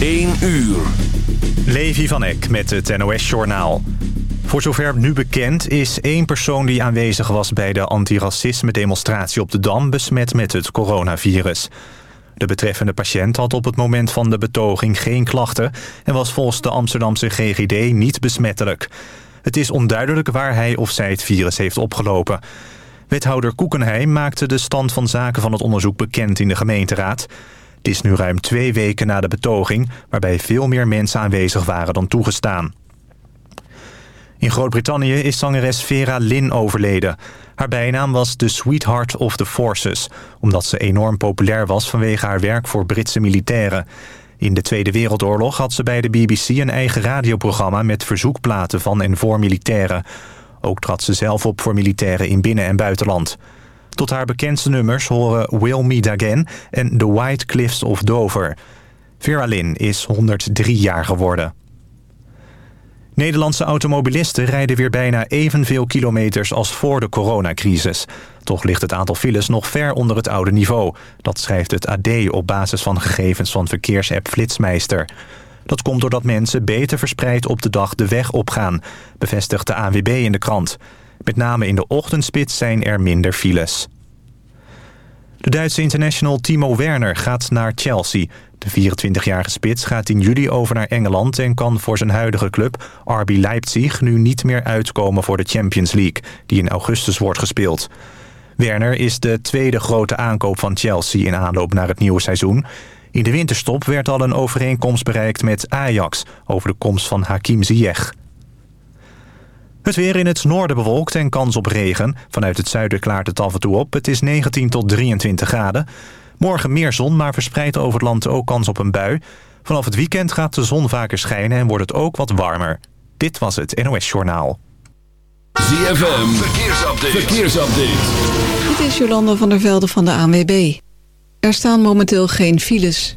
1 uur. Levi van Eck met het NOS-journaal. Voor zover nu bekend is één persoon die aanwezig was... bij de antiracisme-demonstratie op de Dam besmet met het coronavirus. De betreffende patiënt had op het moment van de betoging geen klachten... en was volgens de Amsterdamse GGD niet besmettelijk. Het is onduidelijk waar hij of zij het virus heeft opgelopen. Wethouder Koekenheim maakte de stand van zaken van het onderzoek bekend in de gemeenteraad... Het is nu ruim twee weken na de betoging... waarbij veel meer mensen aanwezig waren dan toegestaan. In Groot-Brittannië is zangeres Vera Lynn overleden. Haar bijnaam was The Sweetheart of the Forces... omdat ze enorm populair was vanwege haar werk voor Britse militairen. In de Tweede Wereldoorlog had ze bij de BBC een eigen radioprogramma... met verzoekplaten van en voor militairen. Ook trad ze zelf op voor militairen in binnen- en buitenland... Tot haar bekendste nummers horen Will Meet Again en The White Cliffs of Dover. Vera Lynn is 103 jaar geworden. Nederlandse automobilisten rijden weer bijna evenveel kilometers als voor de coronacrisis. Toch ligt het aantal files nog ver onder het oude niveau. Dat schrijft het AD op basis van gegevens van verkeersapp Flitsmeister. Dat komt doordat mensen beter verspreid op de dag de weg opgaan, bevestigt de ANWB in de krant. Met name in de ochtendspits zijn er minder files. De Duitse international Timo Werner gaat naar Chelsea. De 24-jarige spits gaat in juli over naar Engeland... en kan voor zijn huidige club, RB Leipzig... nu niet meer uitkomen voor de Champions League... die in augustus wordt gespeeld. Werner is de tweede grote aankoop van Chelsea... in aanloop naar het nieuwe seizoen. In de winterstop werd al een overeenkomst bereikt met Ajax... over de komst van Hakim Ziyech. Het weer in het noorden bewolkt en kans op regen. Vanuit het zuiden klaart het af en toe op. Het is 19 tot 23 graden. Morgen meer zon, maar verspreid over het land ook kans op een bui. Vanaf het weekend gaat de zon vaker schijnen en wordt het ook wat warmer. Dit was het NOS Journaal. ZFM, verkeersupdate. verkeersupdate. Dit is Jolanda van der Velde van de ANWB. Er staan momenteel geen files.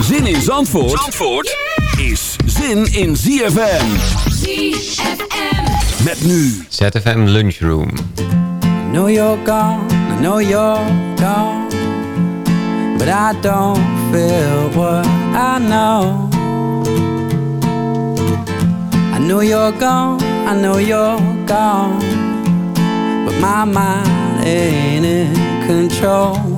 Zin in Zandvoort, Zandvoort is zin in ZFM. ZFM. Met nu ZFM Lunchroom. I know you're gone, I know you're gone But I don't feel what I know I know you're gone, I know you're gone But my mind ain't in control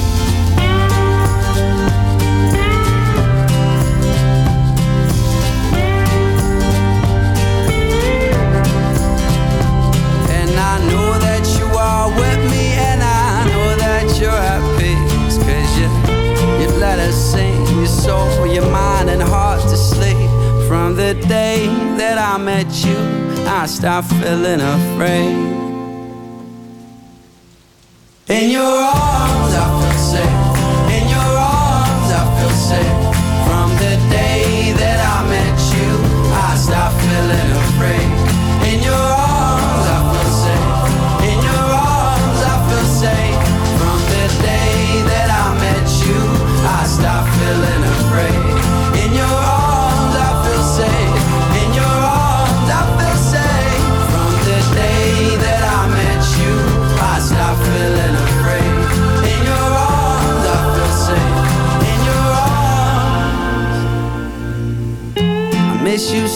Stopped feeling afraid. In your arms,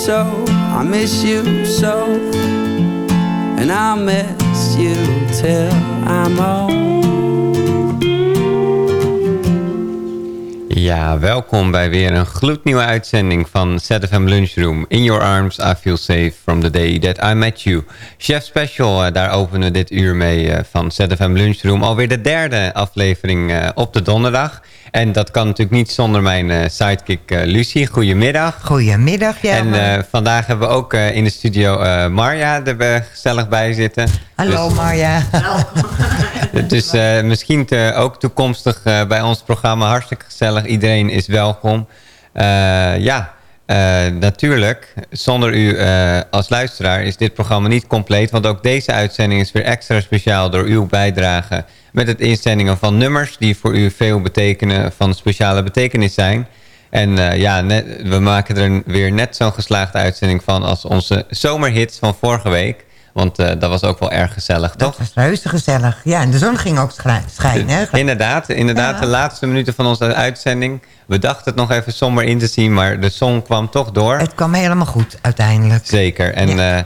so. I miss you so. And I'll miss you till I'm old. Ja, welkom bij weer een gloednieuwe uitzending van ZFM Lunchroom. In your arms, I feel safe from the day that I met you. Chef Special, eh, daar openen we dit uur mee eh, van ZFM Lunchroom. Alweer de derde aflevering eh, op de donderdag. En dat kan natuurlijk niet zonder mijn eh, sidekick eh, Lucie. Goedemiddag. Goedemiddag, ja. En eh, vandaag hebben we ook eh, in de studio eh, Marja er gezellig bij zitten. Hallo Dus- Marja. dus eh, misschien te- ook toekomstig eh, bij ons programma hartstikke gezellig. Iedereen is welkom. Eh, ja, eh, natuurlijk. Zonder u eh, als luisteraar is dit programma niet compleet. Want ook deze uitzending is weer extra speciaal door uw bijdrage. Met het inzendingen van nummers die voor u veel betekenen, van speciale betekenis zijn. En eh, ja, net- we maken er weer net zo'n geslaagde uitzending van als onze zomerhits van vorige week. Want eh, dat was ook wel erg gezellig, toch? Dat was reuze gezellig. Ja, en de zon ging ook schijnen. hè? Inderdaad, inderdaad Ja. de laatste minuten van onze uitzending. We dachten het nog even somber in te zien, maar de zon kwam toch door. Het kwam helemaal goed uiteindelijk. Zeker. En eh,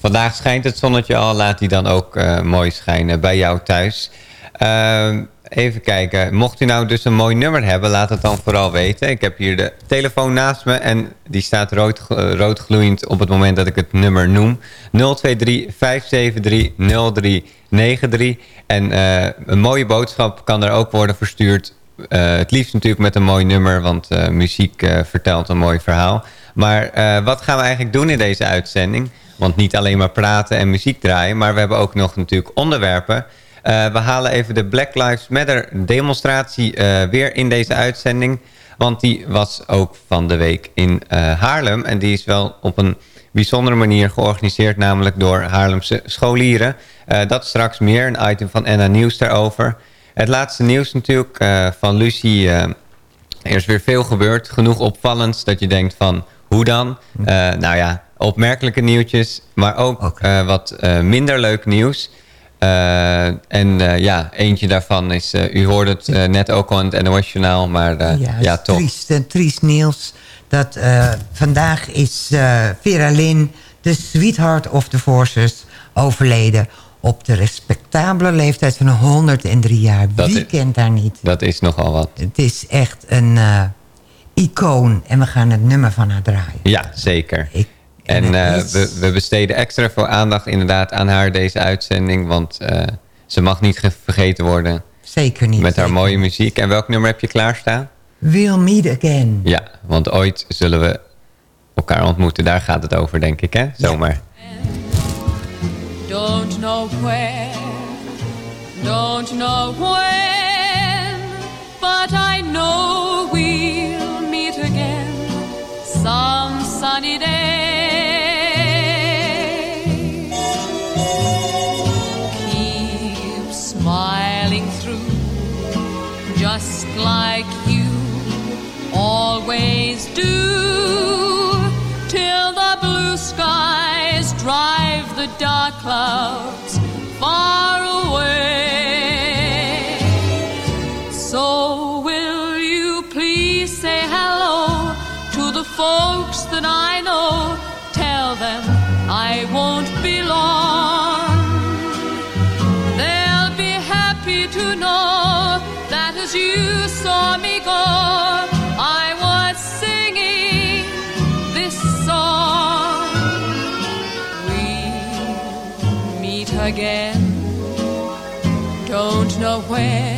vandaag schijnt het zonnetje al. Laat die dan ook mooi schijnen bij jou thuis. Ehm, even kijken. Mocht u nou dus een mooi nummer hebben, laat het dan vooral weten. Ik heb hier de telefoon naast me en die staat rood, eh, rood gloeiend op het moment dat ik het nummer noem. 023 573 0393. En eh, een mooie boodschap kan er ook worden verstuurd eh, het liefst natuurlijk met een mooi nummer, want eh, muziek eh, vertelt een mooi verhaal. Maar eh, wat gaan we eigenlijk doen in deze uitzending? Want niet alleen maar praten en muziek draaien, maar we hebben ook nog natuurlijk onderwerpen. Eh, we halen even de Black Lives Matter demonstratie eh, weer in deze uitzending. Want die was ook van de week in eh, Haarlem. En die is wel op een bijzondere manier georganiseerd, namelijk door Haarlemse scholieren. Eh, dat straks meer, een item van NA Nieuws daarover. Het laatste nieuws natuurlijk van Lucie. er is weer veel gebeurd. Genoeg opvallends dat je denkt van hoe dan? Nou ja, opmerkelijke nieuwtjes. Maar ook wat minder leuk nieuws. Eh, en eh, ja, eentje daarvan is, eh, u hoorde het net ook al in het NOS-journaal, maar eh, ja, ja, toch. Triest, triest nieuws. Dat, vandaag is Vera Lynn, de sweetheart of the forces, overleden. Op de respectabele leeftijd van 103 jaar. Dat Wie is- kent haar niet? Dat is nogal wat. Het is echt een icoon. En we gaan het nummer van haar draaien. Ja, zeker. Ik, En eh, we, we besteden extra veel aandacht inderdaad aan haar deze uitzending. Want eh, ze mag niet ge- vergeten worden Zeker niet. met haar zeker mooie muziek. En welk nummer heb je klaarstaan? We'll meet again. Ja, want ooit zullen we elkaar ontmoeten. Daar gaat het over, denk ik, hè? Zomaar. Don't know where, don't know when, but I know we'll meet again some sunny day. dark cloud. Don't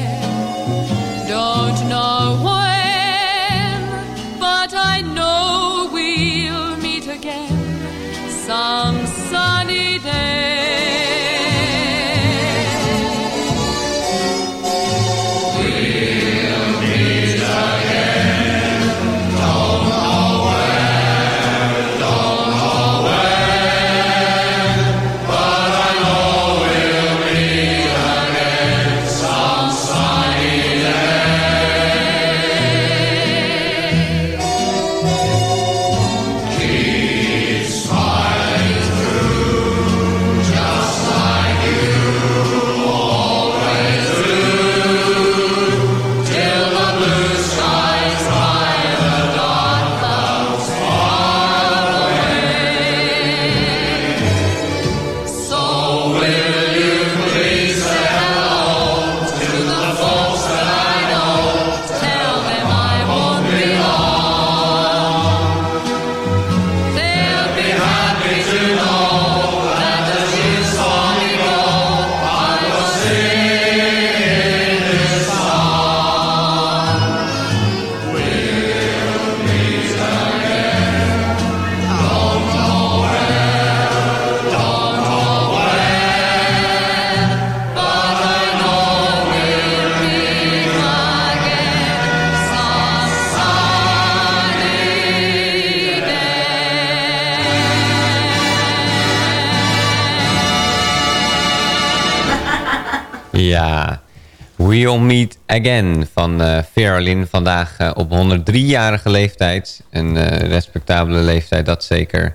We'll Meet Again van Vera Lynn. Vandaag eh, op 103-jarige leeftijd. Een eh, respectabele leeftijd, dat zeker.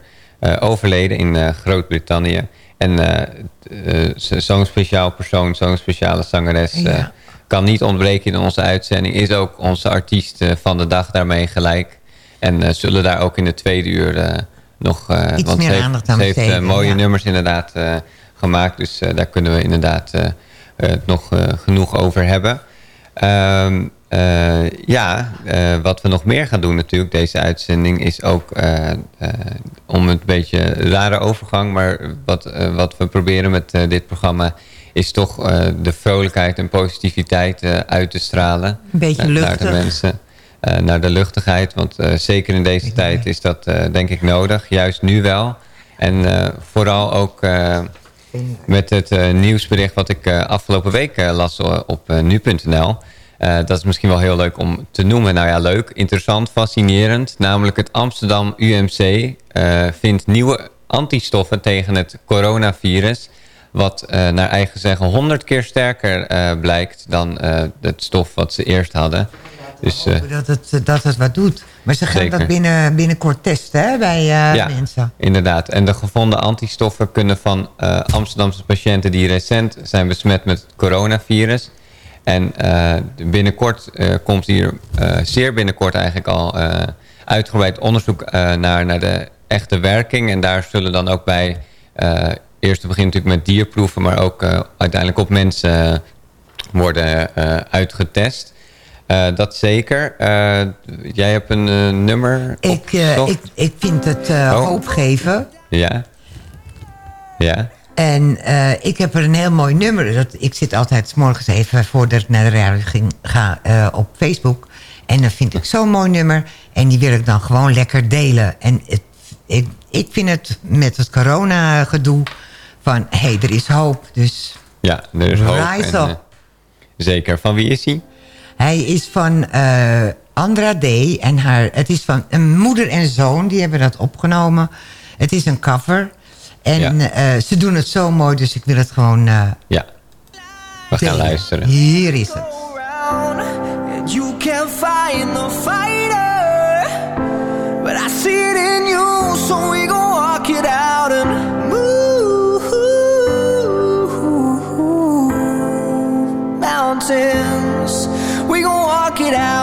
overleden in Groot-Brittannië. En zo'n speciaal persoon, zo'n speciale zangeres... Ja. kan niet ontbreken in onze uitzending. Is ook onze artiest van de dag daarmee gelijk. En zullen daar ook in de tweede uur nog... Iets want meer ze heeft, aandacht aan ze heeft eh, besteden, mooie ja. nummers inderdaad gemaakt. Dus daar kunnen we inderdaad eh, eh, nog eh, genoeg over hebben. Ehm, eh, ja, wat we nog meer gaan doen natuurlijk, deze uitzending, is ook om een beetje rare overgang, maar wat, wat we proberen met dit programma is toch de vrolijkheid en positiviteit uit te stralen. Een beetje naar- Naar luchtig. de mensen. naar de luchtigheid, want zeker in deze tijd is dat denk ik nodig. Juist nu wel. En vooral ook met het eh, nieuwsbericht wat ik eh, afgelopen week eh, las op nu.nl. Dat is misschien wel heel leuk om te noemen. Nou ja, leuk, interessant, fascinerend. Namelijk het Amsterdam UMC vindt nieuwe antistoffen tegen het coronavirus. Wat naar eigen zeggen 100 keer sterker blijkt dan het stof wat ze eerst hadden. Dus, eh, dat, het, dat het wat doet. Maar ze gaan Zeker. dat binnen, binnenkort testen hè, bij eh, ja, mensen. inderdaad. En de gevonden antistoffen kunnen van eh, Amsterdamse patiënten die recent zijn besmet met het coronavirus. En binnenkort komt hier, zeer binnenkort eigenlijk al, uitgebreid onderzoek naar, naar de echte werking. En daar zullen dan ook bij, eerst te beginnen natuurlijk met dierproeven, maar ook uiteindelijk op mensen worden uitgetest. Eh, dat zeker. Eh, jij hebt een eh, nummer Ik, ik, ik vind het Oh. hoop geven. Ja. Ja. En ik heb er een heel mooi nummer. Dat, ik zit altijd 's morgens even voordat ik naar de radio ging, ga op Facebook. En dan vind ik zo'n mooi nummer. En die wil ik dan gewoon lekker delen. En het, ik, ik vind het met het corona gedoe van... hé, hey, er is hoop. Dus Ja, er is hoop. En, zeker. Van wie is hij? Hij is van eh Andra D. En haar, het is van een moeder en zoon. Die hebben dat opgenomen. Het is een cover. En eh, ze doen het zo mooi. Dus ik wil het gewoon... eh, Ja. We gaan luisteren. Hier is het. It out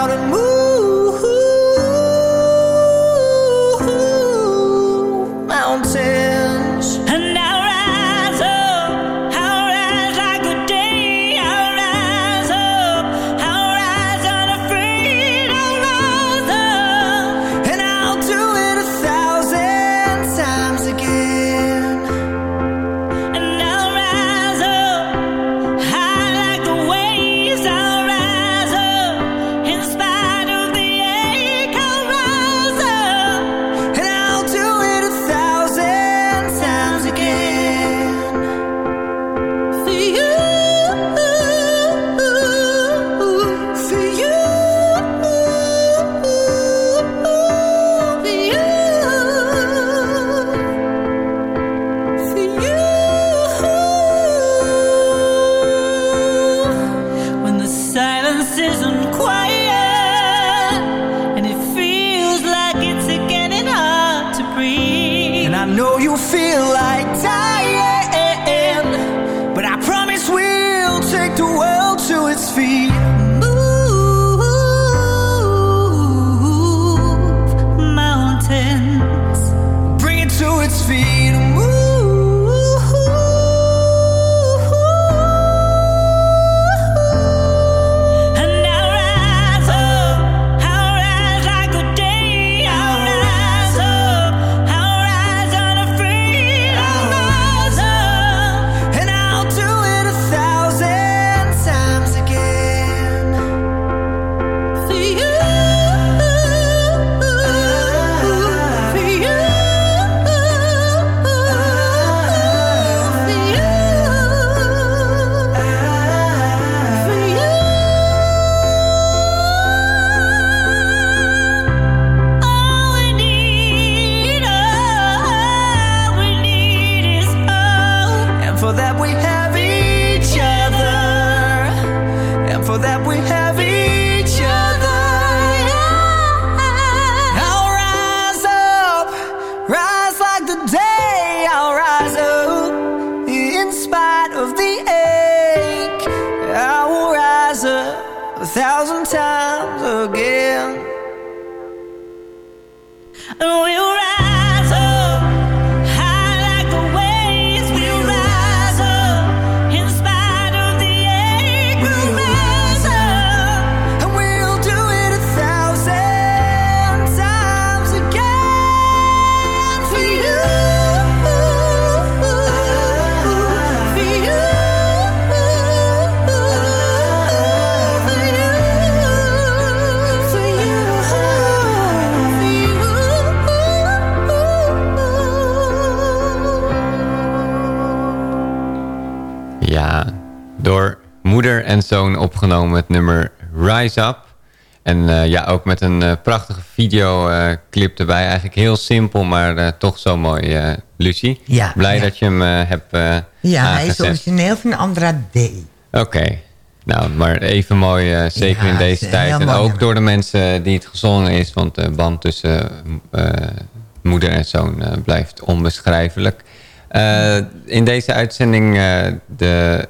thousand times again. And we'll moeder en zoon opgenomen het nummer Rise Up. En eh, ja, ook met een eh, prachtige videoclip erbij. Eigenlijk heel simpel, maar eh, toch zo mooi, eh Lucie. Ja, Blij ja. dat je hem eh, hebt eh Ja, hij is origineel van Andra D. Oké. Nou, maar even mooi, eh, zeker Ja, in deze tijd. En mooi ook door de mensen die het gezongen is. Want de band tussen eh, moeder en zoon eh, blijft onbeschrijfelijk. Eh, in deze uitzending eh, de...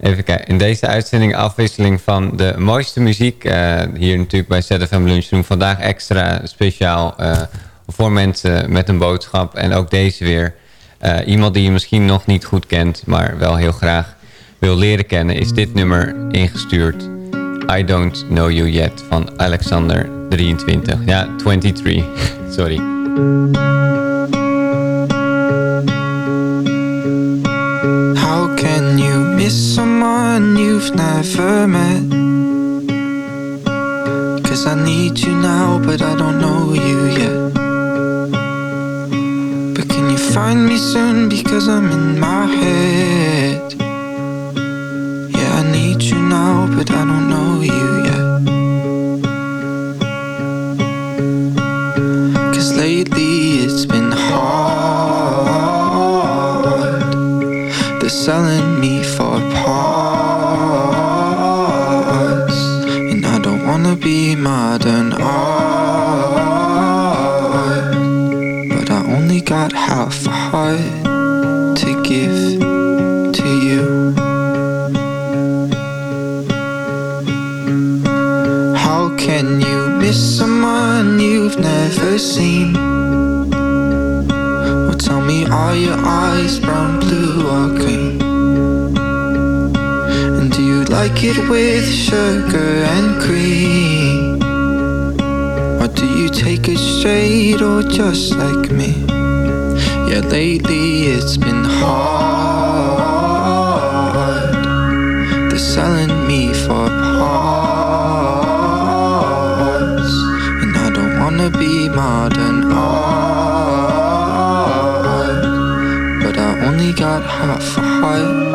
Even kijken. In deze uitzending afwisseling van de mooiste muziek. eh, hier natuurlijk bij ZFM Lunchroom. Vandaag extra speciaal eh, voor mensen met een boodschap. En ook deze weer. Eh, iemand die je misschien nog niet goed kent, maar wel heel graag wil leren kennen, is dit nummer ingestuurd. I Don't Know You Yet van Alexander 23. Ja, 23. Sorry. How can you miss someone you've never met? Cause I need you now, but I don't know you yet. But can you find me soon? Because I'm in my head. Seen? Well, tell me, are your eyes brown, blue, or green? And do you like it with sugar and cream? Or do you take it straight or just like me? Yeah, lately it's been hard. They're selling got half a heart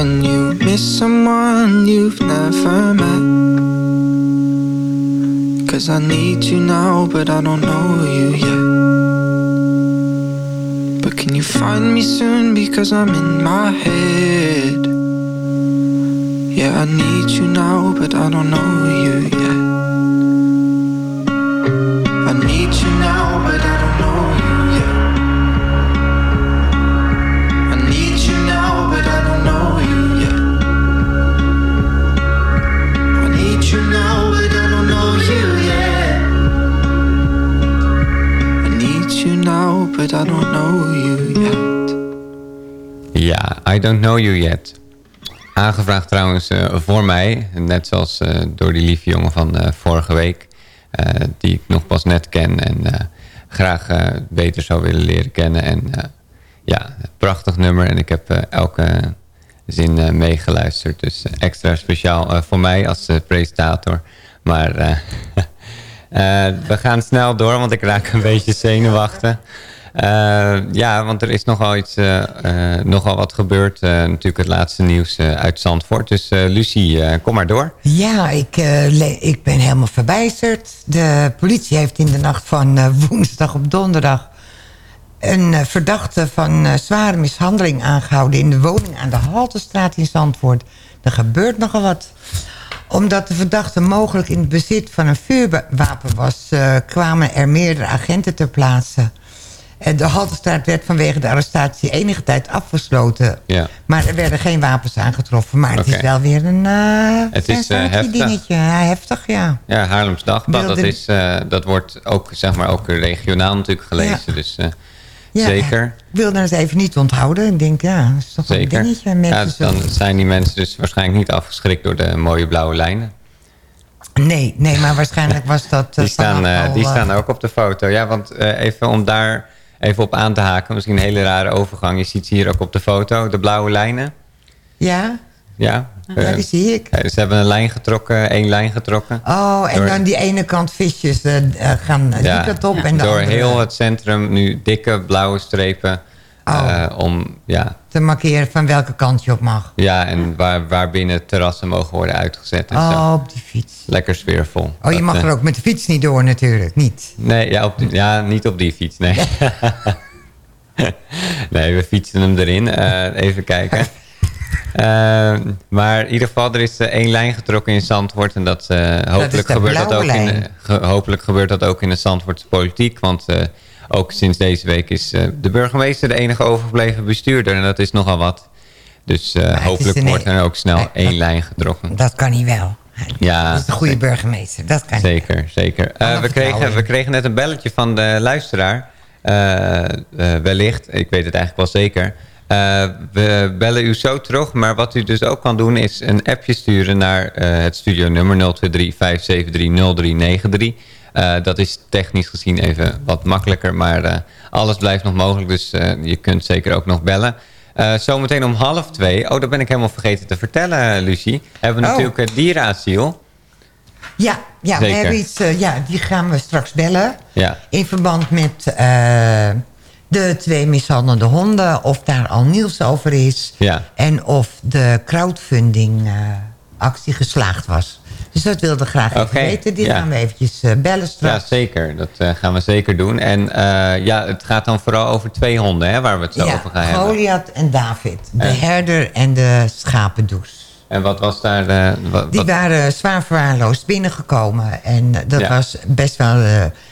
Can you miss someone you've never met? Cause I need you now, but I don't know you yet. But can you find me soon? Because I'm in my head. Yeah, I need you now, but I don't know you yet. I need you now, but I don't know you now, but I don't know you yet. Ja, I Don't Know You Yet. Aangevraagd trouwens eh, voor mij. Net zoals eh, door die lieve jongen van eh, vorige week. die ik nog pas net ken. En graag beter zou willen leren kennen. En ja, prachtig nummer. En ik heb elke zin meegeluisterd. Dus extra speciaal voor mij als presentator. Maar we gaan snel door, want ik raak een beetje zenuwachtig. Eh, ja, want er is nogal, iets, eh, eh, nogal wat gebeurd. Eh, natuurlijk het laatste nieuws eh, uit Zandvoort. Dus eh, Lucie, eh, kom maar door. Ja, ik, eh, ik ben helemaal verbijsterd. De politie heeft in de nacht van eh, woensdag op donderdag... een eh, verdachte van eh, zware mishandeling aangehouden... in de woning aan de Haltestraat in Zandvoort. Er gebeurt nogal wat. Omdat de verdachte mogelijk in het bezit van een vuurwapen was... eh, kwamen er meerdere agenten ter plaatse... En De Haltestraat werd vanwege de arrestatie enige tijd afgesloten. Ja. Maar er werden geen wapens aangetroffen. Maar het is wel weer een uh, Het is, eh, heftig. dingetje. Ja, heftig, ja. Ja, Haarlems Dagblad, dat, is, dat wordt ook, zeg maar, ook regionaal natuurlijk gelezen. Dus eh, Ja, zeker, Ik wilde het even niet onthouden. Ik denk, ja, dat is toch zeker. een dingetje. Ja, dan zullen- zijn die mensen dus waarschijnlijk niet afgeschrikt door de mooie blauwe lijnen. Nee, nee, maar waarschijnlijk was dat... eh, Die staan, vanaf eh, al, die eh, staan ook op de foto. Ja, want eh, even om daar even op aan te haken. Misschien een hele rare overgang. Je ziet ze hier ook op de foto, de blauwe lijnen. Ja? Ja. Ja, eh, die zie ik. ja, ze hebben een lijn getrokken, één lijn getrokken. Oh, en Door- dan die ene kant visjes eh, eh, gaan die Ja, kant op. En door andere heel het centrum nu dikke blauwe strepen. Oh. eh, om, ja, te markeren van welke kant je op mag. ja, en waar, waar binnen terrassen mogen worden uitgezet. En zo. Oh, op die fiets. Lekker sfeervol. Oh, je Dat, mag eh, er ook met de fiets niet door natuurlijk, niet. Nee, ja, op die- ja, niet op die fiets, nee. nee, we fietsen hem erin. Eh, even kijken. Eh, maar in ieder geval, er is eh, één lijn getrokken in Zandvoort. En dat, eh, hopelijk, gebeurt dat ook in, de- ge- hopelijk gebeurt dat ook in de Zandvoortse politiek. Want ook sinds deze week is de burgemeester de enige overgebleven bestuurder. En dat is nogal wat. Dus hopelijk een- wordt er ook snel één lijn getrokken. Dat kan hij wel. Ja, Dat is de goede burgemeester. Dat kan. Zeker, zeker. We, kregen, we kregen net een belletje van de luisteraar. Wellicht, ik weet het eigenlijk wel zeker. Eh, we bellen u zo terug, maar wat u dus ook kan doen... is een appje sturen naar eh, het studionummer 023-573-0393. Eh, dat is technisch gezien even wat makkelijker, maar eh, alles blijft nog mogelijk. Dus je kunt zeker ook nog bellen. Zometeen om half twee, oh dat ben ik helemaal vergeten te vertellen, Lucie... hebben we Oh. natuurlijk het dierenasiel. Ja, ja we hebben iets, ja, die gaan we straks bellen. Ja. In verband met de twee mishandelde honden. Of daar al nieuws over is. Ja. En of de crowdfunding eh, actie geslaagd was. Dus dat wilde ik graag even weten. Die ja. gaan we eventjes eh, bellen Ja, straks. zeker. Dat eh, gaan we zeker doen. En ja, het gaat dan vooral over twee honden, hè, waar we het zo Ja, over gaan hebben. Goliath en David. De En- herder en de schapendoes. En wat was daar de... Wat, Die waren zwaar verwaarloosd binnengekomen. En dat Ja. was best wel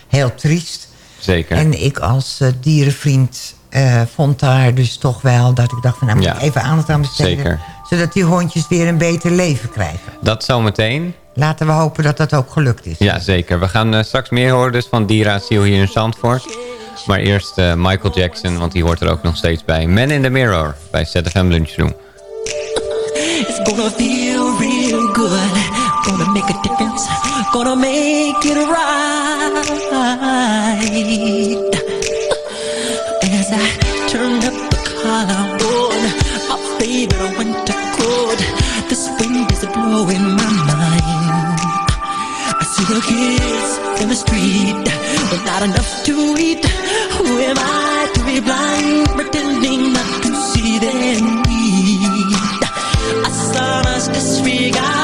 heel triest. Zeker. En ik als eh, dierenvriend eh, vond daar dus toch wel... dat ik dacht van nou moet Ja. ik even aandacht aan besteden. Zeker. Zodat die hondjes weer een beter leven krijgen. Dat zometeen. Laten we hopen dat dat ook gelukt is. Ja, zeker. We gaan eh, straks meer horen dus van dierenasiel hier in Zandvoort. Maar eerst eh, Michael Jackson, want die hoort er ook nog steeds bij. Man in the Mirror bij ZFM Lunchroom. It's gonna feel real good. Gonna make a difference. Gonna make it right. As I turn up the collar on my favorite winter coat, this wind is blowing my mind. I see the kids in the street with not enough to eat. Who am I to be blind, pretending not to see their need? A son's disregard,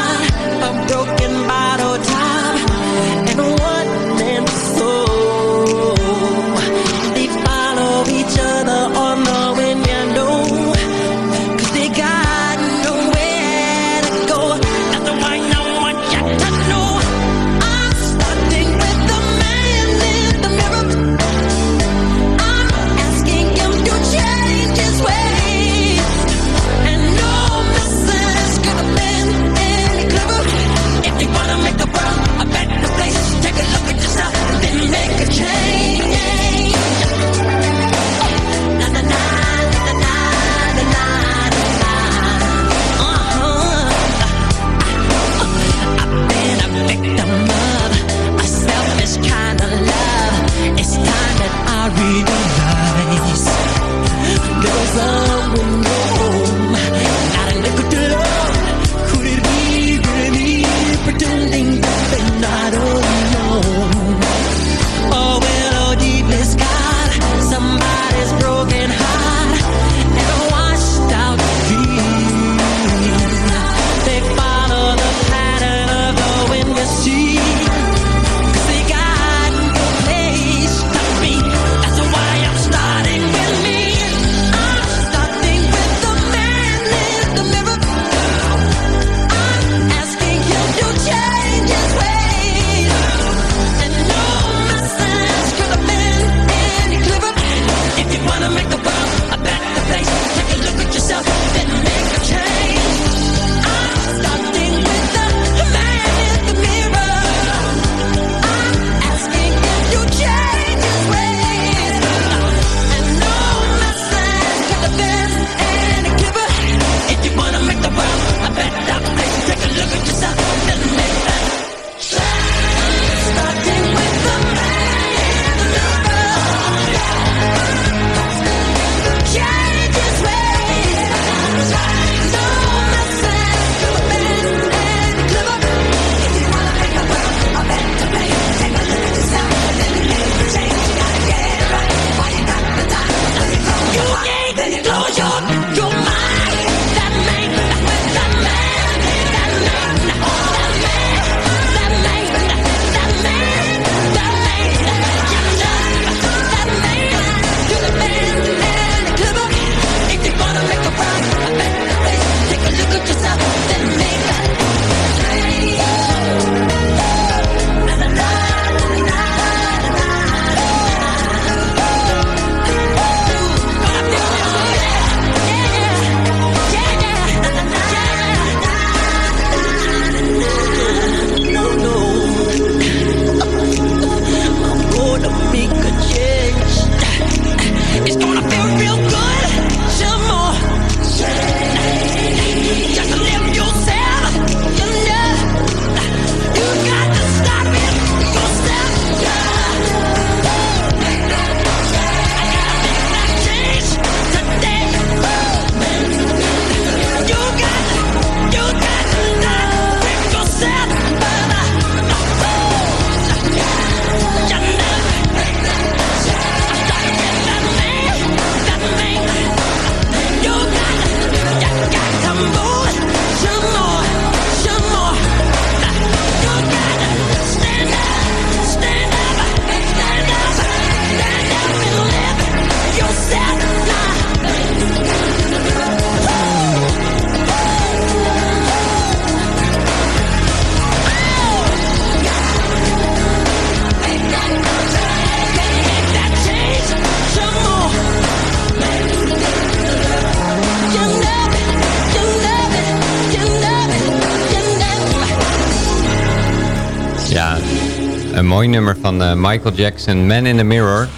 nummer van eh, Michael Jackson, Man in the Mirror.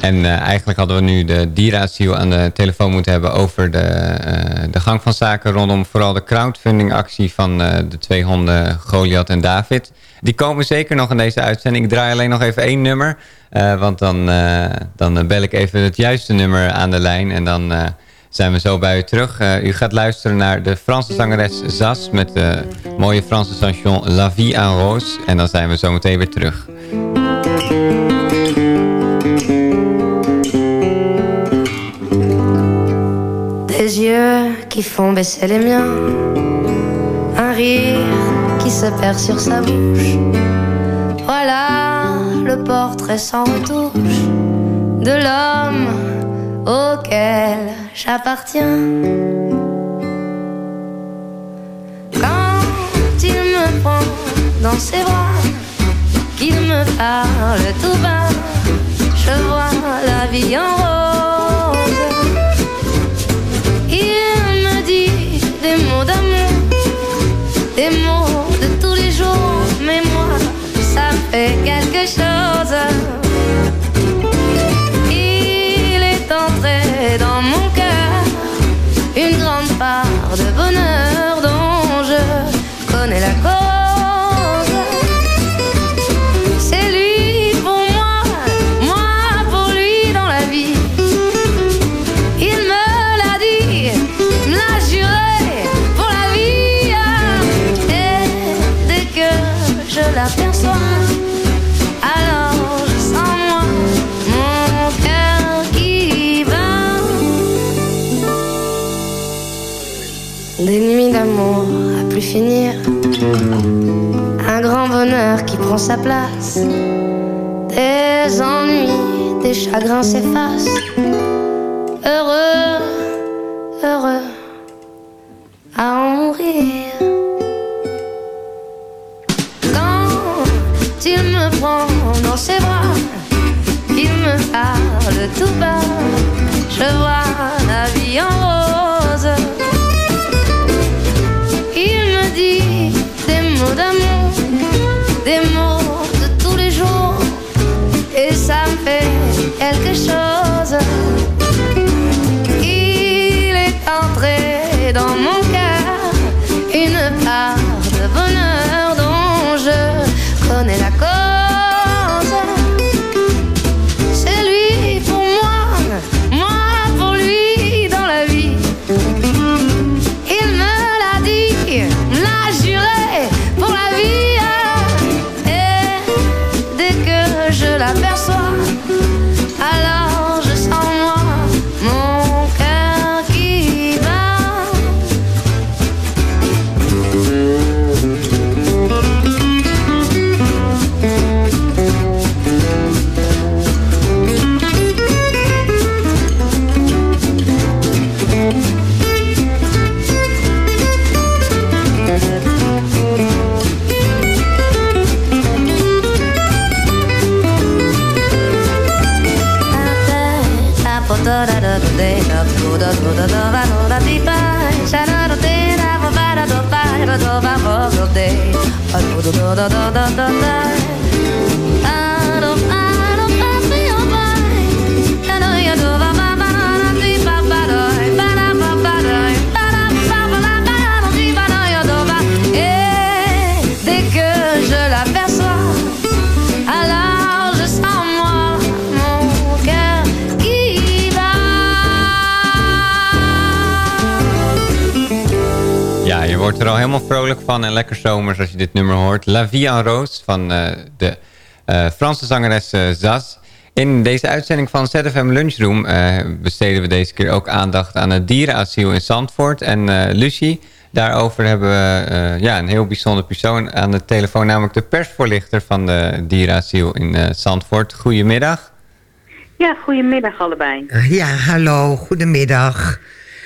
En eh, eigenlijk hadden we nu de dierenasiel aan de telefoon moeten hebben... over de, eh, de gang van zaken rondom vooral de crowdfundingactie... van de twee honden Goliath en David. Die komen zeker nog in deze uitzending. Ik draai alleen nog even één nummer. want dan, dan bel ik even het juiste nummer aan de lijn. En dan zijn we zo bij u terug. Eh, u gaat luisteren naar de Franse zangeres Zas... met de mooie Franse chanson La Vie en Rose. En dan zijn we zo meteen weer terug. Des yeux qui font baisser les miens, un rire qui se perd sur sa bouche. Voilà le portrait sans retouche de l'homme auquel j'appartiens. Quand il me prend dans ses bras, qu'il me parle tout bas, je vois la vie en rose. Il me dit des mots d'amour, des mots de tous les jours, mais moi, ça fait quelque chose. De nuits d'amour à plus finir, un grand bonheur qui prend sa place. Des ennuis, des chagrins s'effacent. Heureux, heureux à en mourir. Quand il me prend dans ses bras, il me parle tout bas. Je vois la vie en rose. Des ダダダダダ helemaal vrolijk van en lekker zomers als je dit nummer hoort. La Vie en Rose van eh, de eh, Franse zangeres eh, Zaz. In deze uitzending van ZFM Lunchroom eh, besteden we deze keer ook aandacht aan het dierenasiel in Zandvoort. En eh, Lucie, daarover hebben we eh, ja, een heel bijzonder persoon aan de telefoon, namelijk de persvoorlichter van de dierenasiel in eh, Zandvoort. Goedemiddag. Ja, goedemiddag allebei. Ja, hallo, goedemiddag.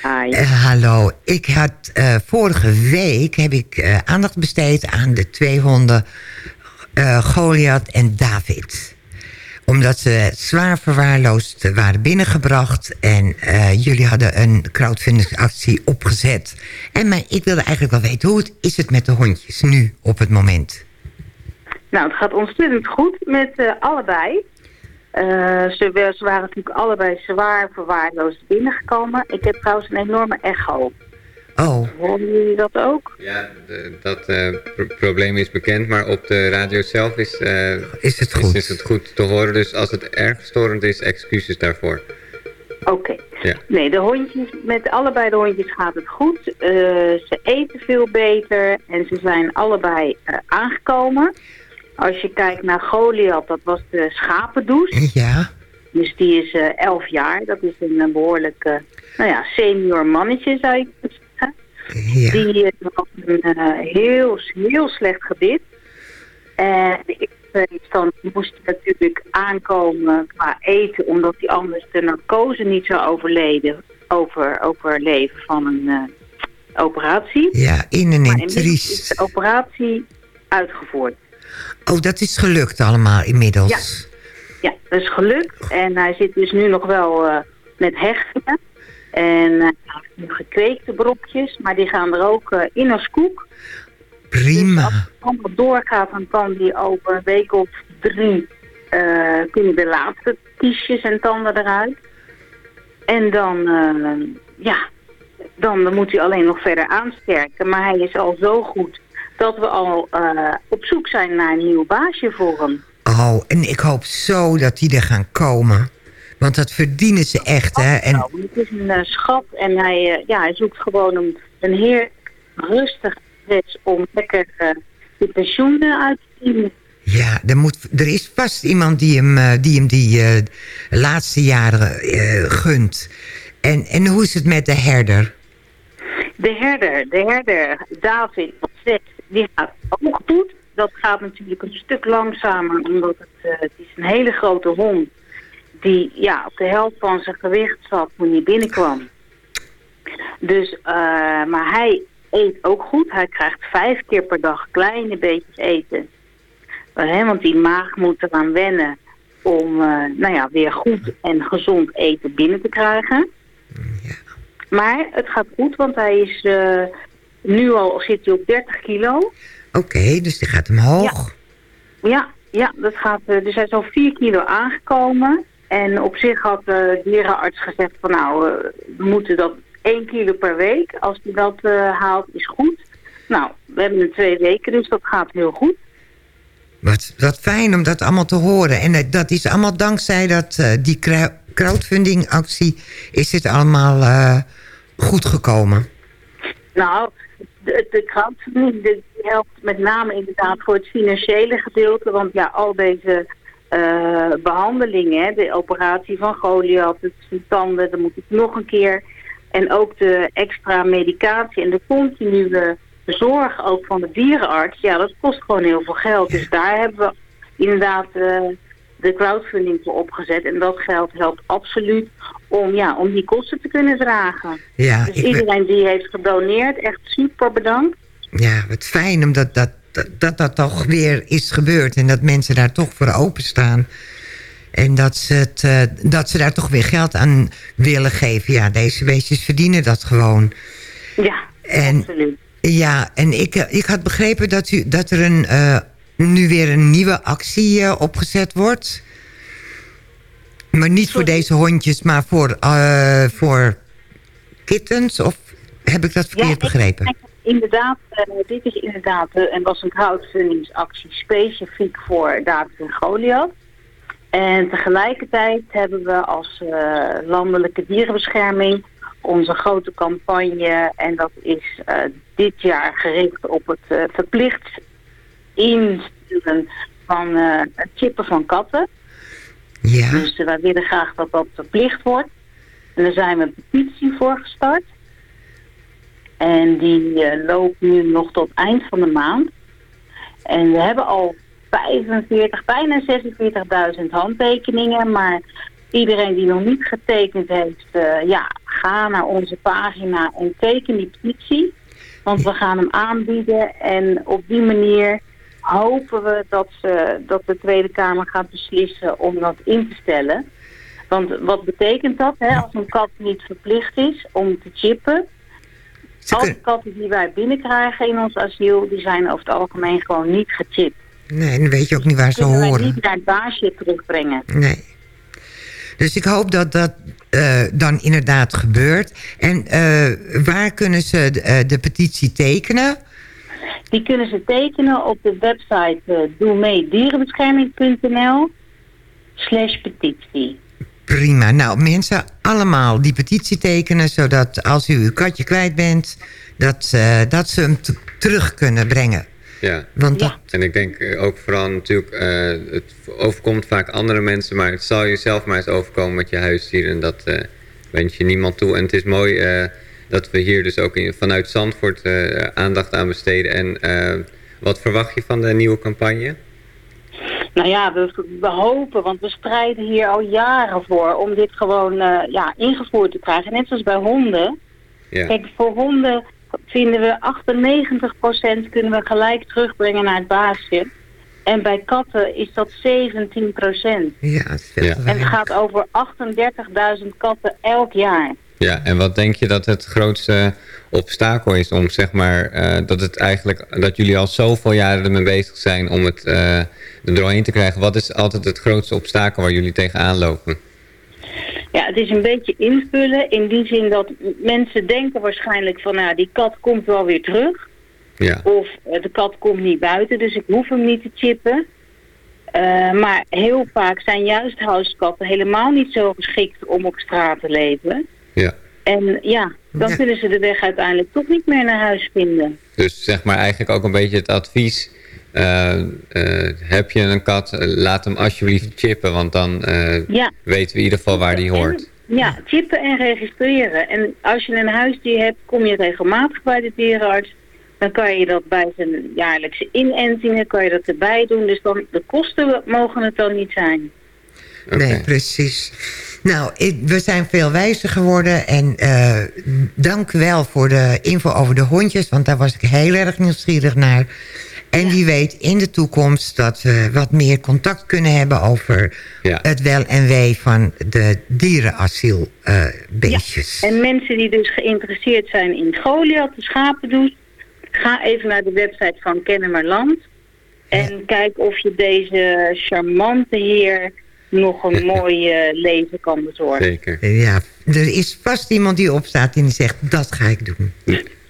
Hi. Eh, hallo, ik had eh, vorige week heb ik eh, aandacht besteed aan de twee honden Goliath en David. Omdat ze zwaar verwaarloosd waren binnengebracht en jullie hadden een crowdfundingsactie opgezet. En mij, ik wilde eigenlijk wel weten, hoe het, is het met de hondjes nu op het moment? Nou, het gaat ontzettend goed met allebei. Eh, ze, ze waren natuurlijk allebei zwaar verwaarloosd binnengekomen. Ik heb trouwens een enorme echo. Oh. Horen jullie dat ook? Ja, de- dat eh, pro- probleem is bekend, maar op de radio zelf is, eh, is, het goed. Is, het goed te horen. Dus als het erg storend is, excuses daarvoor. Oké. Ja. Nee, de hondjes, met allebei de hondjes gaat het goed. Eh, ze eten veel beter en ze zijn allebei eh, aangekomen. Als je kijkt naar Goliath, dat was de schapendoes. Ja. Dus die is eh 11 jaar. Dat is een eh, behoorlijk, eh, nou ja, senior mannetje zou kunnen zeggen. Ja. Die eh, had een eh, heel, heel slecht gebit. En instantie moest natuurlijk aankomen qua eten, omdat hij anders de narcose niet zou overleden, over, overleven van een eh, operatie. Ja, in en Maar in inmiddels triest. is de operatie uitgevoerd. Oh, dat is gelukt allemaal inmiddels. Ja, dat is gelukt. En hij zit dus nu nog wel eh, met hechtingen. En hij heeft nu gekweekte brokjes, maar die gaan er ook eh, in als koek. Prima. als het allemaal doorgaat, dan kan die over een week of drie... kunnen de laatste kiesjes en tanden eruit. En dan, ja, dan moet hij alleen nog verder aansterken. Maar hij is al zo goed dat we al eh, op zoek zijn naar een nieuw baasje voor hem. Oh, en ik hoop zo dat die er gaan komen. Want dat verdienen ze echt, hè. En, Nou, het is een eh, schat en hij, eh, ja, hij zoekt gewoon een, een heer rustig adres om lekker de pensioen eh, uit te dienen. ja, er, moet, er is vast iemand die hem die, hem die laatste jaren gunt. En, en hoe is het met de herder? De herder, de herder, David, zegt, die gaat ook goed. Dat gaat natuurlijk een stuk langzamer, omdat het, eh, het is een hele grote hond. Die ja, op de helft van zijn gewicht zat toen hij binnenkwam. Dus, eh, maar hij eet ook goed. Hij krijgt vijf keer per dag kleine beetjes eten. Eh, hè, want die maag moet eraan wennen om nou ja, weer goed en gezond eten binnen te krijgen. Maar het gaat goed, want hij is nu al zit hij op 30 kilo. Oké, dus die gaat omhoog. Ja, ja dat gaat, eh, dus hij is al 4 kilo aangekomen. En op zich had de dierenarts gezegd van nou, eh, we moeten dat 1 kilo per week. Als hij dat eh, haalt, is goed. Nou, we hebben er twee weken, dus dat gaat heel goed. Wat, wat fijn om dat allemaal te horen. En eh, dat is allemaal dankzij dat, eh, die crowd- crowdfunding actie... is dit allemaal eh, goed gekomen. Nou, de, de helpt met name inderdaad voor het financiële gedeelte. Want ja, al deze eh, behandelingen, de operatie van Goliath, het tanden, dan moet ik nog een keer. En ook de extra medicatie en de continue zorg ook van de dierenarts. Ja, dat kost gewoon heel veel geld. Dus daar hebben we inderdaad eh, de crowdfunding voor opgezet. En dat geld helpt absoluut om, ja, om die kosten te kunnen dragen. Ja, Dus ben- iedereen die heeft gedoneerd, echt super bedankt. Ja, wat fijn omdat dat, dat, dat dat toch weer is gebeurd. En dat mensen daar toch voor openstaan. En dat ze, het, eh, dat ze daar toch weer geld aan willen geven. Ja, deze beestjes verdienen dat gewoon. Ja, en, absoluut. Ja, en ik, eh, ik had begrepen dat, u, dat er een, eh, nu weer een nieuwe actie opgezet wordt. Maar niet voor deze hondjes, maar voor, eh, voor kittens? Of heb ik dat verkeerd begrepen? ik- Inderdaad, eh, dit is inderdaad eh, en was een crowdfundingsactie specifiek voor David en Goliath. En tegelijkertijd hebben we als landelijke dierenbescherming onze grote campagne. En dat is dit jaar gericht op het verplicht insturen van het chippen van katten. Dus eh, wij willen graag dat dat verplicht wordt. En daar zijn we een petitie voor gestart. En die eh, loopt nu nog tot eind van de maand. En we hebben al 45, bijna 46.000 handtekeningen. Maar iedereen die nog niet getekend heeft, eh, ja, ga naar onze pagina en teken die petitie. Want we gaan hem aanbieden en op die manier hopen we dat, ze, dat de Tweede Kamer gaat beslissen om dat in te stellen. Want wat betekent dat hè, als een kat niet verplicht is om te chippen? Alle katten die wij binnenkrijgen in ons asiel, die zijn over het algemeen gewoon niet gechipt. Nee, dan weet je ook niet waar ze kunnen wij horen. niet naar het baasje terugbrengen. Nee. Dus ik hoop dat dat eh, dan inderdaad gebeurt. En eh, waar kunnen ze de, eh, de petitie tekenen? Die kunnen ze tekenen op de website uh, doe mee dierenbescherming.nl slash petitie. Prima. Nou, mensen, allemaal die petitie tekenen... zodat als u uw katje kwijt bent... dat, eh, dat ze hem terug kunnen brengen. Ja. Want dat, En ik denk eh, ook vooral natuurlijk, eh, het overkomt vaak andere mensen, maar het zal jezelf maar eens overkomen met je huisdier. En dat eh wens je niemand toe. En het is mooi eh, dat we hier dus ook in, vanuit Zandvoort eh, aandacht aan besteden. En eh, wat verwacht je van de nieuwe campagne? Nou ja, we, we hopen, want we strijden hier al jaren voor om dit gewoon eh, ja, ingevoerd te krijgen. Net zoals bij honden. Ja. Kijk, voor honden vinden we 98% kunnen we gelijk terugbrengen naar het baasje. En bij katten is dat 17%. ja, Ja. En het gaat over 38.000 katten elk jaar. Ja, en wat denk je dat het grootste obstakel is om zeg maar eh, dat het eigenlijk dat jullie al zoveel jaren ermee bezig zijn om het eh, er doorheen te krijgen? Wat is altijd het grootste obstakel waar jullie tegenaan lopen? Ja, het is een beetje invullen in die zin dat mensen denken waarschijnlijk van nou, die kat komt wel weer terug. Ja. Of eh, de kat komt niet buiten, dus ik hoef hem niet te chippen. Maar heel vaak zijn juist huiskatten helemaal niet zo geschikt om op straat te leven. En ja, dan Ja. kunnen ze de weg uiteindelijk toch niet meer naar huis vinden. Dus zeg maar eigenlijk ook een beetje het advies. eh, eh, heb je een kat, laat hem alsjeblieft chippen, want dan eh, Ja. weten we in ieder geval waar die hoort. Ja, chippen en registreren. En als je een huisdier hebt, kom je regelmatig bij de dierenarts. Dan kan je dat bij zijn jaarlijkse inentingen, kan je dat erbij doen. Dus dan, de kosten mogen het dan niet zijn. Nee, precies. Nou, we zijn veel wijzer geworden. En eh, dank u wel voor de info over de hondjes. Want daar was ik heel erg nieuwsgierig naar. En wie weet in de toekomst dat we wat meer contact kunnen hebben... over Ja. het wel en wee van de dierenasielbeestjes. En mensen die dus geïnteresseerd zijn in Goliath, de schapendouche... ga even naar de website van Kennemerland. En kijk of je deze charmante heer nog een mooi eh, leven kan bezorgen. Zeker. Ja, er is vast iemand die opstaat en die zegt, dat ga ik doen.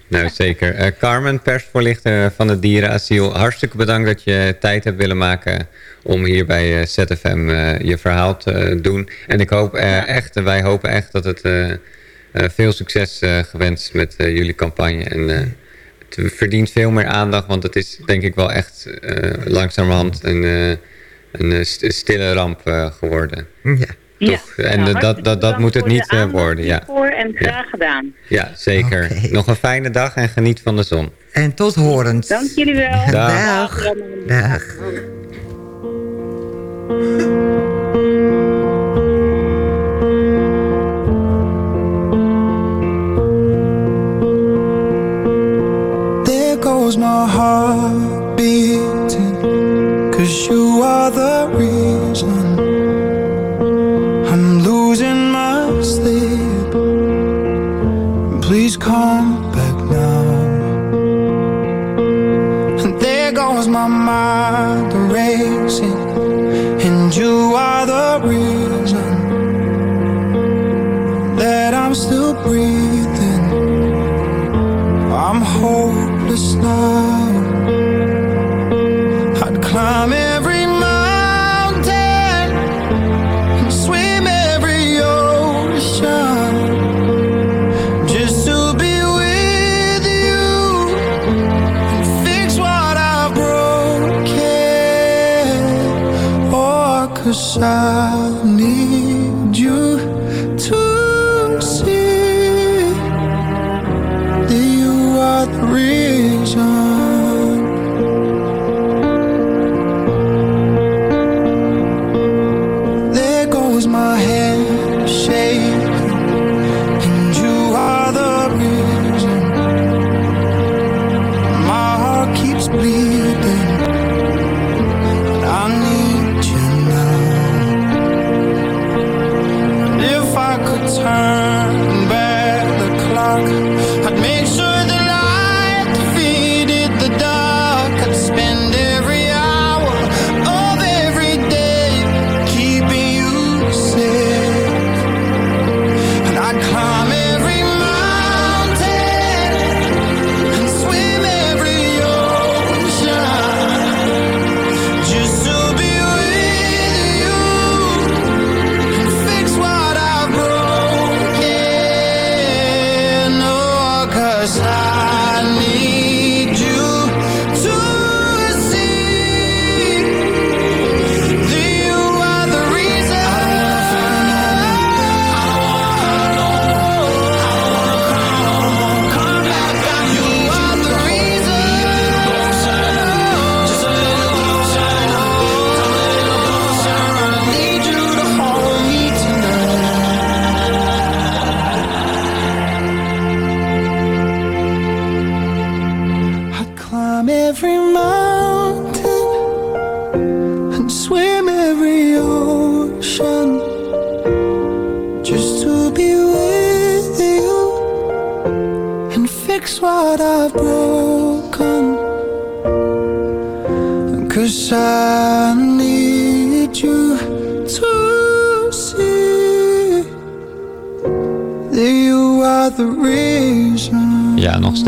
Nou, zeker. Eh, Carmen, persvoorlichter van het dierenasiel. Hartstikke bedankt dat je tijd hebt willen maken om hier bij eh, ZFM eh, je verhaal te doen. En ik hoop eh, echt, en wij hopen echt dat het eh, eh, veel succes eh, gewenst met jullie campagne. En eh, het verdient veel meer aandacht, want het is denk ik wel echt eh, langzamerhand een, eh, een eh, st- stille ramp eh, geworden. Ja. Toch? en nou, eh, dat, dat, dat moet het niet worden. Ja. Voor en graag gedaan. ja, zeker. Nog een fijne dag en geniet van de zon. En tot horens. Dank jullie wel. Dag. Dag. Cause you are the reason I'm losing my sleep. Please come back now. And there goes my mind racing And you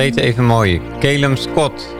steeds even mooi. Calum Scott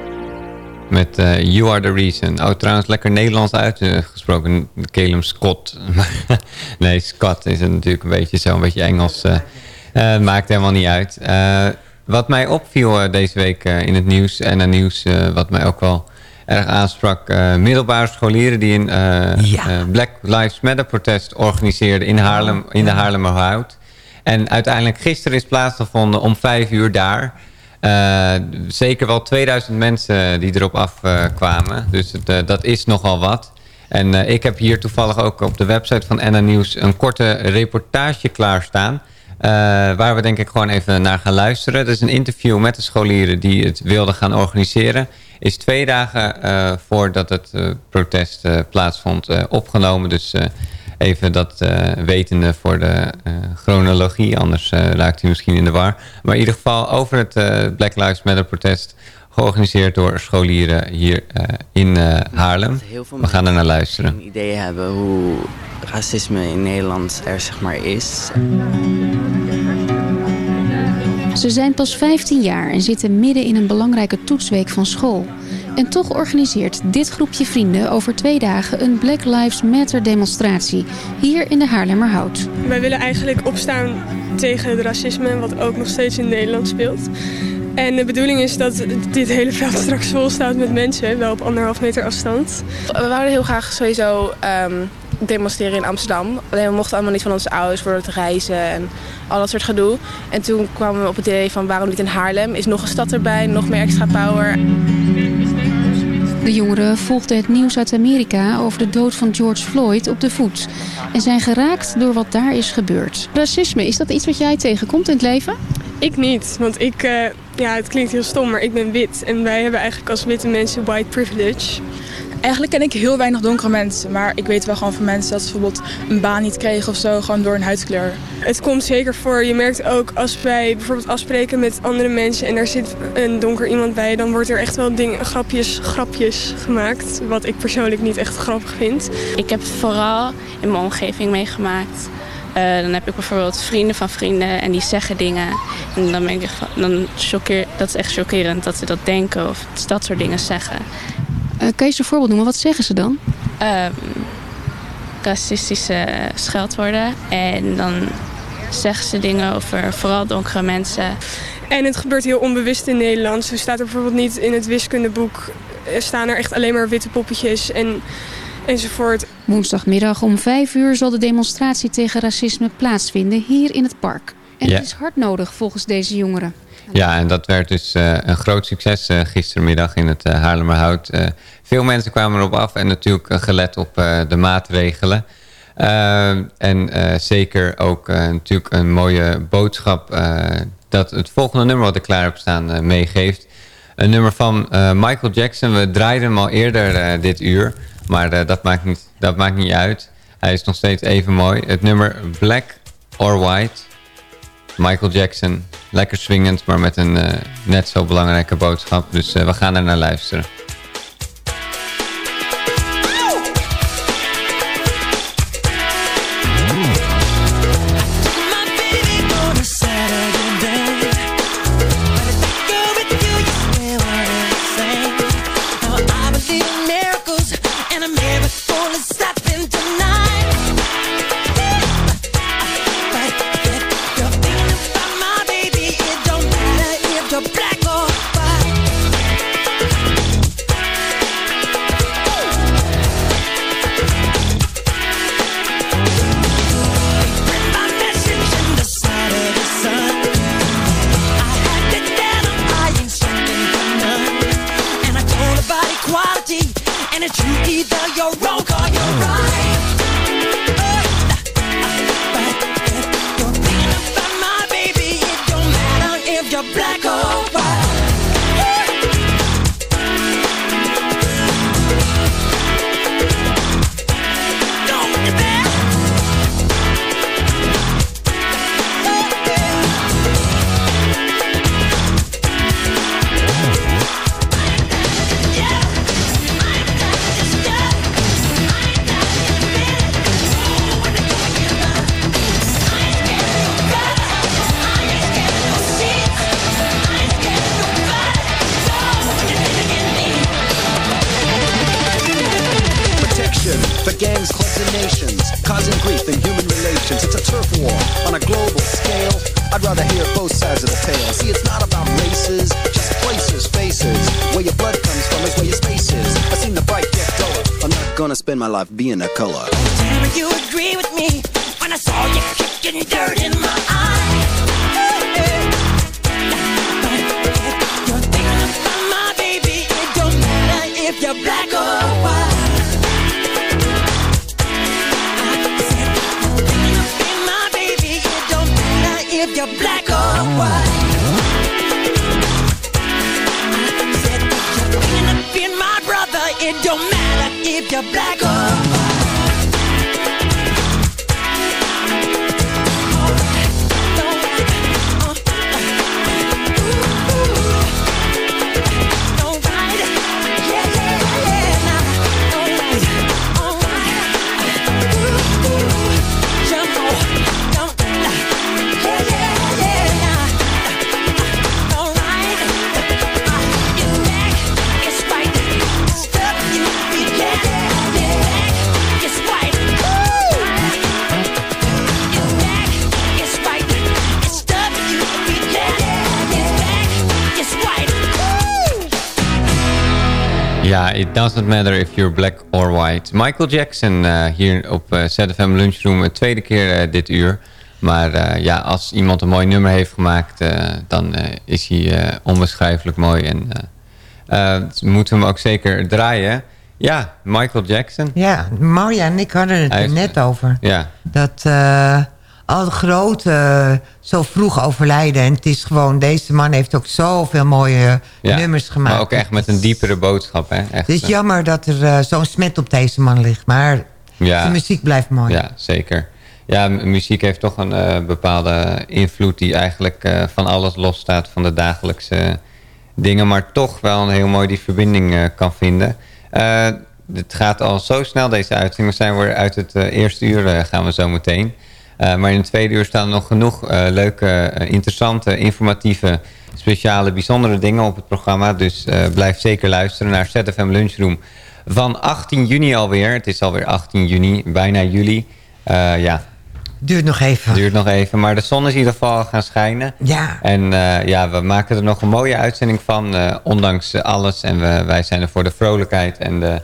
met eh, You Are The Reason. Oh, trouwens, lekker Nederlands uitgesproken. Calum Scott. nee, Scott is het natuurlijk een beetje zo, een beetje Engels. eh, eh, maakt helemaal niet uit. Eh, wat mij opviel eh, deze week eh, in het nieuws en het nieuws, eh, wat mij ook wel erg aansprak. eh, middelbare scholieren die een eh, eh, Black Lives Matter protest organiseerden in, Haarlem, in de Haarlemmerhout. En uiteindelijk gisteren is plaatsgevonden om vijf uur daar. Eh, zeker wel 2000 mensen die erop afkwamen. dus het, eh, dat is nogal wat. En eh, ik heb hier toevallig ook op de website van NN Nieuws een korte reportage klaarstaan. eh, waar we denk ik gewoon even naar gaan luisteren. Dat is een interview met de scholieren die het wilden gaan organiseren. Is twee dagen eh, voordat het eh, protest eh, plaatsvond eh, opgenomen. Dus eh, even dat eh, wetende voor de eh, chronologie. Anders eh, raakt u misschien in de war. Maar in ieder geval over het eh, Black Lives Matter protest. Georganiseerd door scholieren hier eh, in eh, Haarlem. heel veel We gaan er naar luisteren. een idee hebben hoe racisme in Nederland er zeg maar is. Ze zijn pas 15 jaar en zitten midden in een belangrijke toetsweek van school. En toch organiseert dit groepje vrienden over twee dagen een Black Lives Matter demonstratie hier in de Haarlemmerhout. Wij willen eigenlijk opstaan tegen het racisme, wat ook nog steeds in Nederland speelt. En de bedoeling is dat dit hele veld straks vol staat met mensen, wel op anderhalf meter afstand. We wouden heel graag sowieso ehm, demonstreren in Amsterdam. Alleen we mochten allemaal niet van onze ouders voor het reizen en al dat soort gedoe. En toen kwamen we op het idee van waarom niet in Haarlem? Is nog een stad erbij, nog meer extra power. De jongeren volgden het nieuws uit Amerika over de dood van George Floyd op de voet. En zijn geraakt door wat daar is gebeurd. Racisme, is dat iets wat jij tegenkomt in het leven? Ik niet, want ik, eh, ja, het klinkt heel stom, maar ik ben wit. En wij hebben eigenlijk als witte mensen white privilege. Eigenlijk ken ik heel weinig donkere mensen, maar ik weet wel gewoon van mensen dat ze bijvoorbeeld een baan niet kregen of zo, gewoon door hun huidskleur. Het komt zeker voor. Je merkt ook als wij bijvoorbeeld afspreken met andere mensen en daar zit een donker iemand bij, dan wordt er echt wel dingen, grapjes, grapjes gemaakt. Wat ik persoonlijk niet echt grappig vind. Ik heb het vooral in mijn omgeving meegemaakt. Eh, dan heb ik bijvoorbeeld vrienden van vrienden en die zeggen dingen. En dan ben ik echt van, dan choqueer, dat is echt chockerend dat ze dat denken of dat soort dingen zeggen. Eh, kan je eens een voorbeeld noemen? Wat zeggen ze dan? Ehm, racistische scheldwoorden. En dan zeggen ze dingen over vooral donkere mensen. En het gebeurt heel onbewust in Nederland. Zo staat er bijvoorbeeld niet in het wiskundeboek. Er staan er echt alleen maar witte poppetjes en, enzovoort. Woensdagmiddag om 5 uur zal de demonstratie tegen racisme plaatsvinden hier in het park. En Ja. het is hard nodig volgens deze jongeren. Ja, en dat werd dus eh, een groot succes eh, gistermiddag in het uh, Haarlemmerhout. Eh, veel mensen kwamen erop af en natuurlijk eh, gelet op eh, de maatregelen. Eh, en eh, zeker ook eh, natuurlijk een mooie boodschap eh, dat het volgende nummer wat ik klaar heb staan eh, meegeeft. Een nummer van eh, Michael Jackson. We draaiden hem al eerder eh, dit uur, maar eh, dat, maakt niet, dat maakt niet uit. Hij is nog steeds even mooi. Het nummer Black or White. Michael Jackson. Lekker swingend, maar met een eh, net zo belangrijke boodschap. Dus eh, we gaan er naar luisteren. And it's you either my life being a color. Ja, it doesn't matter if you're black or white. Michael Jackson eh, hier op eh, ZFM Lunchroom, de tweede keer eh, dit uur. Maar eh, ja, als iemand een mooi nummer heeft gemaakt, eh, dan eh, is hij eh, onbeschrijfelijk mooi. En eh, eh, moeten we hem ook zeker draaien. Ja, Michael Jackson. Ja, Marja en ik hadden het Hij er net over. Ja, Dat eh, al grote eh, zo vroeg overlijden. En het is gewoon, deze man heeft ook zoveel mooie ja. nummers gemaakt. Maar ook echt met een diepere boodschap. Hè? Echt, Het is eh, jammer dat er eh, zo'n smet op deze man ligt. Maar Ja. de muziek blijft mooi. Ja, zeker. Ja, muziek heeft toch een eh, bepaalde invloed die eigenlijk eh, van alles losstaat van de dagelijkse dingen, maar toch wel een heel mooi die verbinding eh, kan vinden. Eh, het gaat al zo snel deze uitzending. We zijn weer uit het eh, eerste uur eh, gaan we zo meteen. Eh, maar in het tweede uur staan nog genoeg eh, leuke, eh, interessante, informatieve, speciale, bijzondere dingen op het programma. Dus blijf zeker luisteren naar ZFM Lunchroom van 18 juni alweer. Het is alweer 18 juni, bijna juli. Ja, Duurt nog even. duurt nog even. Maar de zon is in ieder geval gaan schijnen. Ja. En ja, we maken er nog een mooie uitzending van, ondanks alles. En we, wij zijn er voor de vrolijkheid en de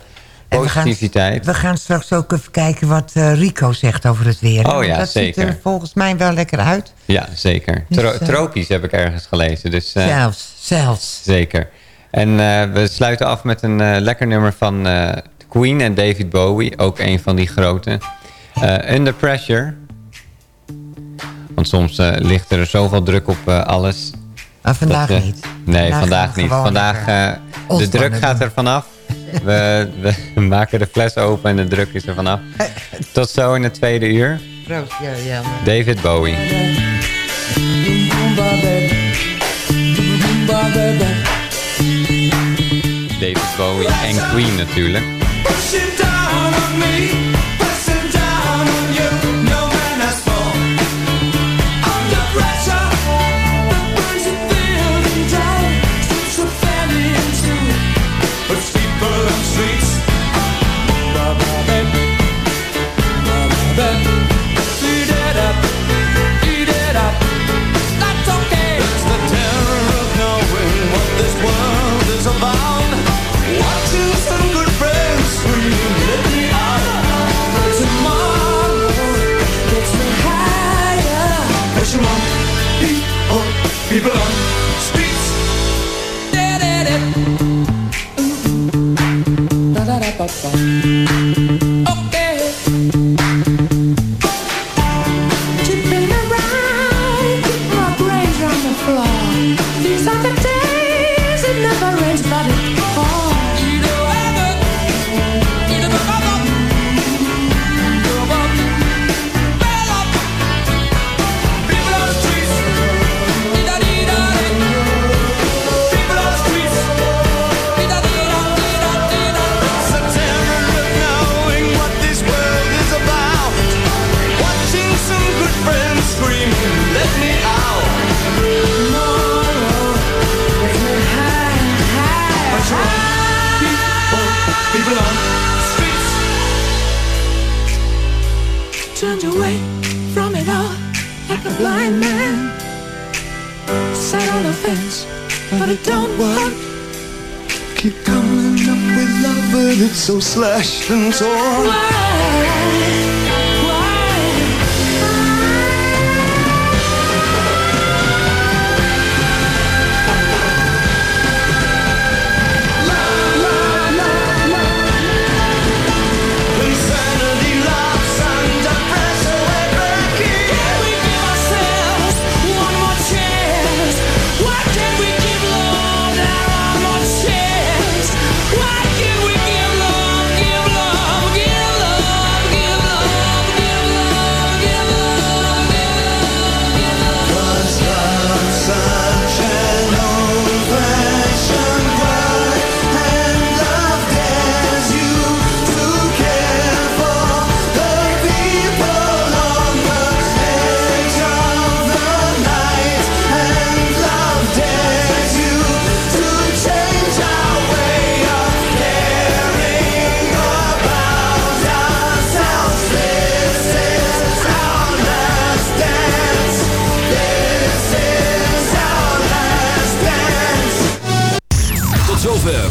En we gaan- positiviteit. We gaan straks ook even kijken wat eh, Rico zegt over het weer. Oh ja, dat zeker. ziet er volgens mij wel lekker uit. Ja, zeker. Dus, Tro- eh, tropisch heb ik ergens gelezen. Dus, eh, zelfs, zelfs. Zeker. En we sluiten af met een lekker nummer van Queen en David Bowie. Ook een van die grote. Under Pressure. Want soms ligt er zoveel druk op alles. Maar vandaag Dat, eh, niet. Nee, Vandaag vandaag, niet. Vandaag, de druk gaat er vanaf. We, we maken de fles open en de druk is er vanaf. Tot zo in het tweede uur. Proost, ja, ja. David Bowie. David Bowie en Queen natuurlijk. Okay. so slashed and torn. Why?